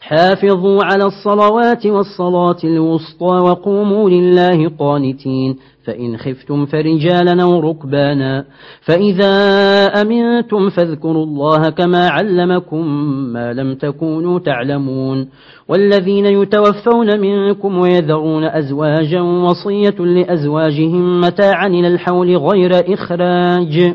حافظوا على الصلوات والصلاة الوسطى وقوموا لله قانتين. فإن خفتم فرجالا أو ركبانا فإذا أمنتم فاذكروا الله كما علمكم ما لم تكونوا تعلمون. والذين يتوفون منكم ويذرون أزواجا وصية لأزواجهم متاعا إلى الحول غير إخراج.